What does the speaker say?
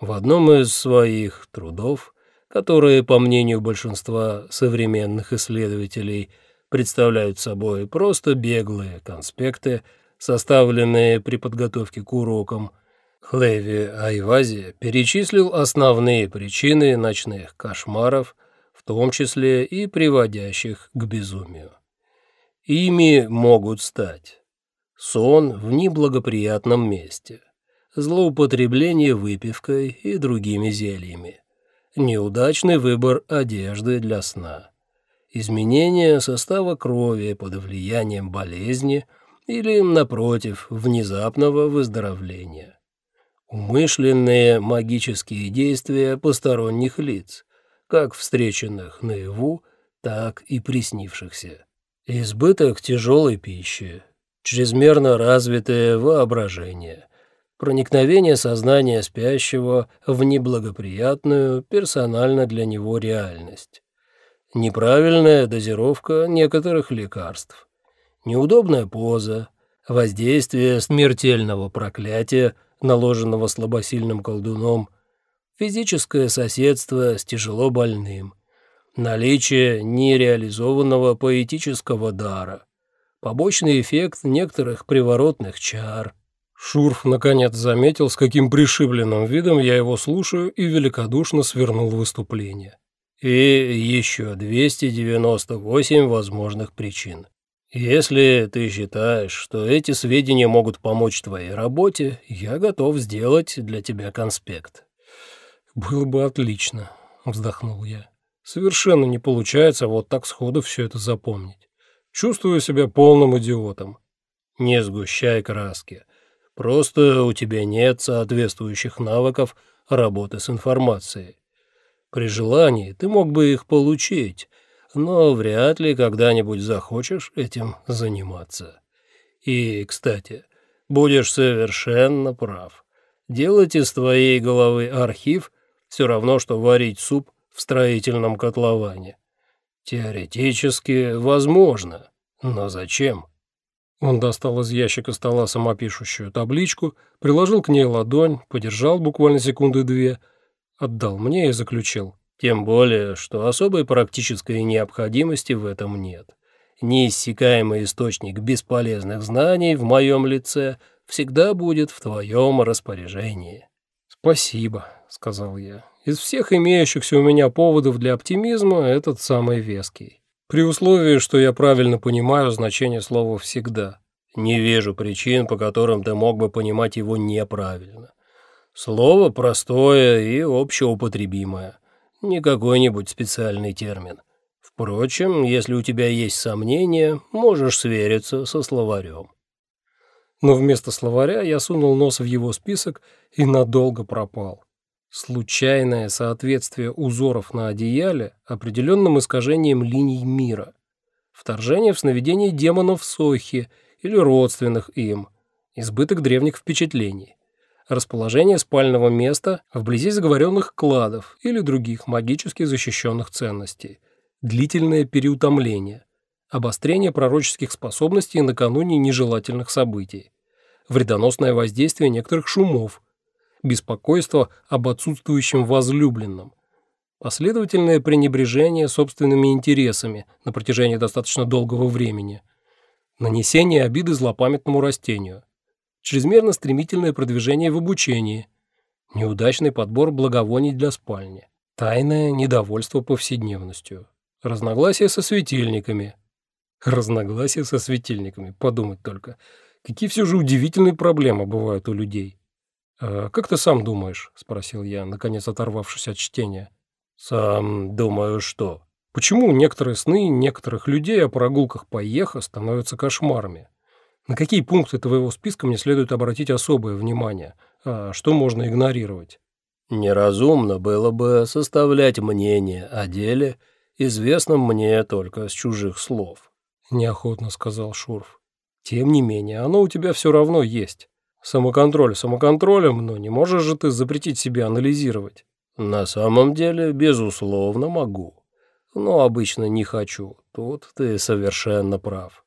В одном из своих трудов, которые, по мнению большинства современных исследователей, представляют собой просто беглые конспекты, составленные при подготовке к урокам, Хлеви Айвази перечислил основные причины ночных кошмаров, в том числе и приводящих к безумию. Ими могут стать сон в неблагоприятном месте, злоупотребление выпивкой и другими зельями, неудачный выбор одежды для сна, изменение состава крови под влиянием болезни или, напротив, внезапного выздоровления, умышленные магические действия посторонних лиц, как встреченных наяву, так и приснившихся, избыток тяжелой пищи, чрезмерно развитое воображение, проникновение сознания спящего в неблагоприятную персонально для него реальность, неправильная дозировка некоторых лекарств, неудобная поза, воздействие смертельного проклятия, наложенного слабосильным колдуном, физическое соседство с тяжело больным, наличие нереализованного поэтического дара, побочный эффект некоторых приворотных чар. Шурф наконец заметил, с каким пришибленным видом я его слушаю, и великодушно свернул выступление. И еще 298 возможных причин. Если ты считаешь, что эти сведения могут помочь твоей работе, я готов сделать для тебя конспект. Было бы отлично, вздохнул я. Совершенно не получается вот так сходу все это запомнить. Чувствую себя полным идиотом. Не сгущай краски. Просто у тебя нет соответствующих навыков работы с информацией. При желании ты мог бы их получить, но вряд ли когда-нибудь захочешь этим заниматься. И, кстати, будешь совершенно прав. Делать из твоей головы архив все равно, что варить суп в строительном котловане. Теоретически возможно, но зачем? Он достал из ящика стола самопишущую табличку, приложил к ней ладонь, подержал буквально секунды две, отдал мне и заключил. Тем более, что особой практической необходимости в этом нет. Неиссякаемый источник бесполезных знаний в моем лице всегда будет в твоем распоряжении. «Спасибо», — сказал я. Из всех имеющихся у меня поводов для оптимизма этот самый веский. При условии, что я правильно понимаю значение слова «всегда». Не вижу причин, по которым ты мог бы понимать его неправильно. Слово простое и общеупотребимое. Не какой-нибудь специальный термин. Впрочем, если у тебя есть сомнения, можешь свериться со словарем. Но вместо словаря я сунул нос в его список и надолго пропал. Случайное соответствие узоров на одеяле определенным искажением линий мира. Вторжение в сновидение демонов Сохи или родственных им. Избыток древних впечатлений. Расположение спального места вблизи заговоренных кладов или других магически защищенных ценностей. Длительное переутомление. Обострение пророческих способностей накануне нежелательных событий. Вредоносное воздействие некоторых шумов – беспокойство об отсутствующем возлюбленном, последовательное пренебрежение собственными интересами на протяжении достаточно долгого времени, нанесение обиды злопамятному растению, чрезмерно стремительное продвижение в обучении, неудачный подбор благовоний для спальни, тайное недовольство повседневностью, разногласия со светильниками. Разногласия со светильниками, подумать только. Какие все же удивительные проблемы бывают у людей. «А как ты сам думаешь?» – спросил я, наконец оторвавшись от чтения. «Сам думаю, что?» «Почему некоторые сны некоторых людей о прогулках по Ехо становятся кошмарами? На какие пункты твоего списка мне следует обратить особое внимание, а что можно игнорировать?» «Неразумно было бы составлять мнение о деле, известном мне только с чужих слов», – неохотно сказал Шурф. «Тем не менее, оно у тебя все равно есть». Самоконтроль самоконтролем, но не можешь же ты запретить себе анализировать. На самом деле, безусловно, могу. Но обычно не хочу. Тут ты совершенно прав.